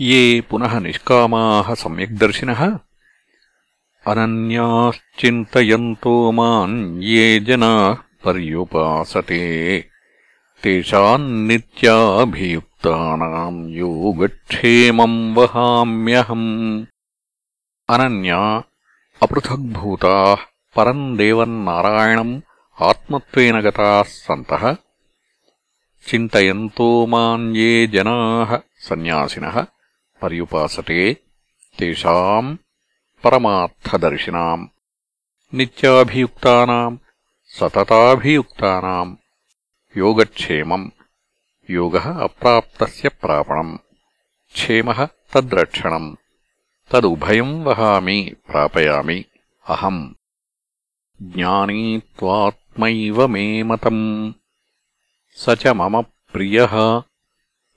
ये पुनः निष्कामाः सम्यग्दर्शिनः अनन्याश्चिन्तयन्तो माम् ये जनाः पर्युपासते। तेषान्नित्याभियुक्तानाम् योगक्षेमम् वहाम्यहम्। अनन्या अपृथग्भूताः परम् देवम् नारायणम् आत्मत्वेन गताः सन्तः। चिन्तयन्तो माम् ये जनाः सन्न्यासिनः पर्युपासते तेषाम् परमार्थदर्शिनाम्। नित्याभियुक्तानाम्, सतताभियुक्तानाम्। योगक्षेमम्। योगः अप्राप्तस्य प्रापणम्। क्षेमः तद्रक्षणम्। तदुभयम् वहामि, प्रापयामि। अहम्। ज्ञानी त्वात्मैव मे मतम्। स च मम प्रियः।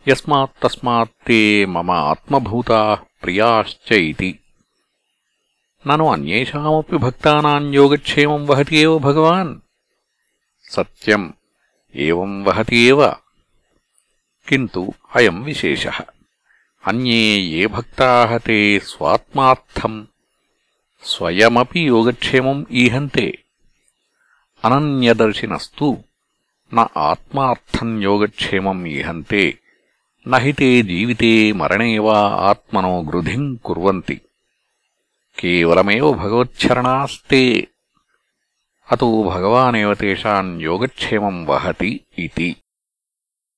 యస్మాత్తస్మాత్తే మమ ఆత్మభూతా ప్రియాశ్చ నను అన్యేషామపి భక్తానాం యోగక్షేమం వహతి ఏవ భగవాన్ సత్యం ఏవం వహతి ఏవ కింటు అయం విశేష అన్యే ఏ భక్తాః తే స్వాత్మార్థం స్వయమపి యోగక్షేమం ఈహంతే అనన్యదర్శినస్తు న ఆత్మార్థం యోగక్షేమం ఈహంతే न हि ते जीविते मरणे वा आत्मनो गृधिम् कुर्वन्ति केवलमेव भगवच्छरणास्ते अतो भगवानेव तेषाम् योगक्षेमम् वहति इति